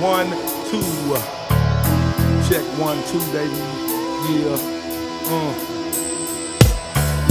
one, two. Check one, two, baby. Yeah. Uh.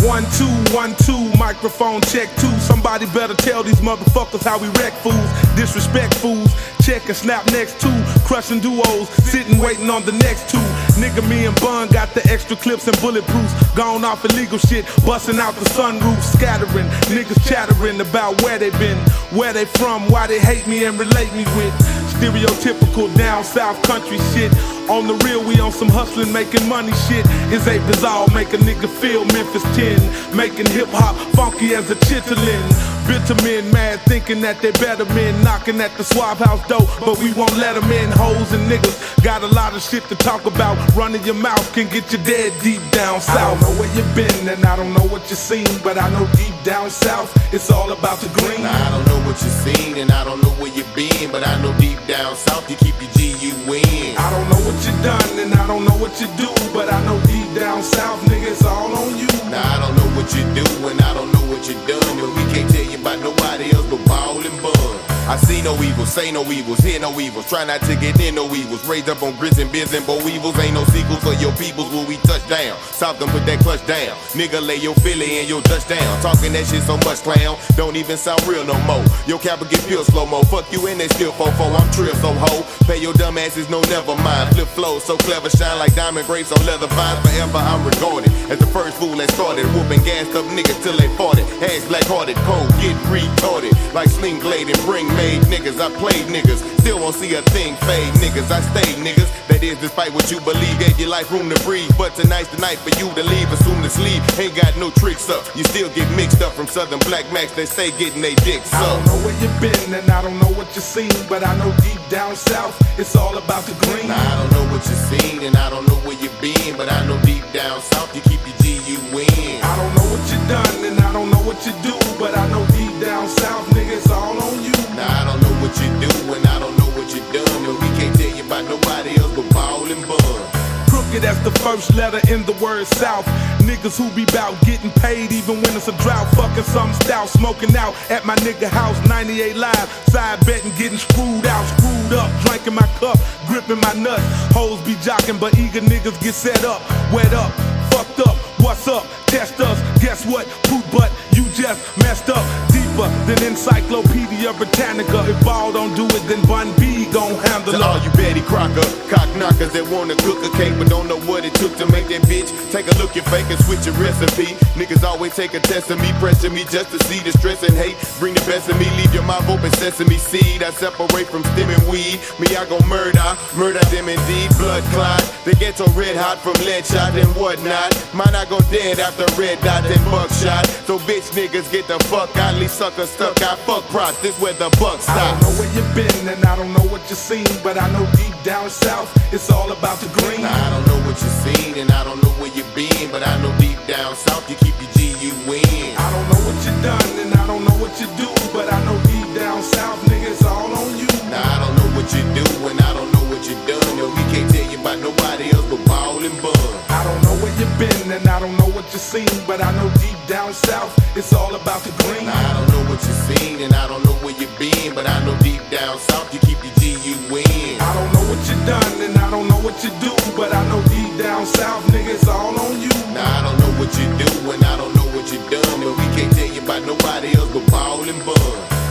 One, two, one, two, microphone check two. Somebody better tell these motherfuckers how we wreck fools. Disrespect fools. Check and snap next two. Crushing duos. Sitting waiting on the next two. Nigga, me and Bun got the extra clips and bulletproofs. Gone off illegal shit. Busting out the sunroof. Scattering. Niggas chattering about where they been. Where they from. Why they hate me and relate me with. Stereotypical down south country shit. On the real, we on some hustling, making money shit. Is a dissolve, make a nigga feel Memphis 10. Making hip hop funky as a chitlin. Bitter men mad thinking that they better men. Knocking at the swab house door, but we won't let them in. Hoes and niggas got a lot of shit to talk about. Running your mouth can get you dead deep down south. I don't know where you've been and I don't know what you've seen, but I know deep down south it's all about the green. Now, I don't know what you've seen and I don't know where you've been, but I know deep down south you keep your G U in. I don't know what you done and I don't know what you do, but I know deep down south, nigga, it's all on you. Now I don't know what you do and I don't know what you done, and we can't tell you about nobody else but ball and bun. I see no evils, say no evils, hear no evils. Try not to get in no evils. Raised up on grits and biz and bow evils. Ain't no sequels for your peoples when we touch down. Stop them put that clutch down. Nigga lay your Philly and your touchdown. Talking that shit so much clown. Don't even sound real no more. Your cap get pure slow mo. Fuck you in that still fofo. I'm trill so ho. Pay your dumb asses no never mind. Flip flow so clever. Shine like diamond grapes on leather vines. Forever I'm regarded as the first fool that started. Whooping gassed up niggas till they it. Ass black hearted, cold, get retarded. Like sling blade and bring made niggas. I played niggas. Still won't see a thing fade niggas. I stayed niggas. That is despite what you believe. Gave your life room to breathe. But tonight's the night for you to leave. Assume to sleep. Ain't got no tricks up. You still get mixed up from Southern Black Max. They stay getting they dicks up. I don't know where you've been and I don't know what you've seen, but I know deep down south it's all about the green. Now, I don't know what you've seen and I don't know where you've been, but I know deep down south you keep first letter in the word South. Niggas who be bout getting paid even when it's a drought. Fucking some stout, smoking out at my nigga house, 98 live. Side betting, getting screwed out, screwed up. Drinking my cup, gripping my nuts. Hoes be jocking, but eager niggas get set up, wet up, fucked up. What's up? Test us. Guess what? Poop butt, you just messed up. Deeper than Encyclopedia Britannica. If Ball don't do it, then Bun handle To all. You Betty Crocker, cock knockers that wanna cook a cake but don't know what it took to make bitch. Take a look, you fake and switch your recipe. Niggas always take a test of me, pressure me just to see the stress and hate. Bring the best of me, leave your mouth open, sesame seed. I separate from stimming weed. Me, I go murder, murder them indeed. Blood clot, they get so red hot from lead shot and whatnot. Mine, I go dead after red dot and buckshot. So bitch niggas get the fuck out, leave suckers stuck. I fuck props, this where the buck I don't know where you've been and I don't know what you've seen, but I know deep down south it's all about the green. I don't know what you've seen and I don't know where but I know deep down south you keep your G U in. I don't know what you done and I don't know what you do, but I know deep down south, nigga, it's all on you. Now I don't know what you do and I don't know what you done, and we can't tell you about nobody else but ball and bun. I don't know where you've been and I don't know what you've seen, but I know deep down south it's all about the green. Now I don't know what you've seen and I don't know where you've been, but I know deep down south you keep your G U in. I don't know what you done and I don't know what you do, but I know deep down south, and we can't tell you about nobody else but ball and bun.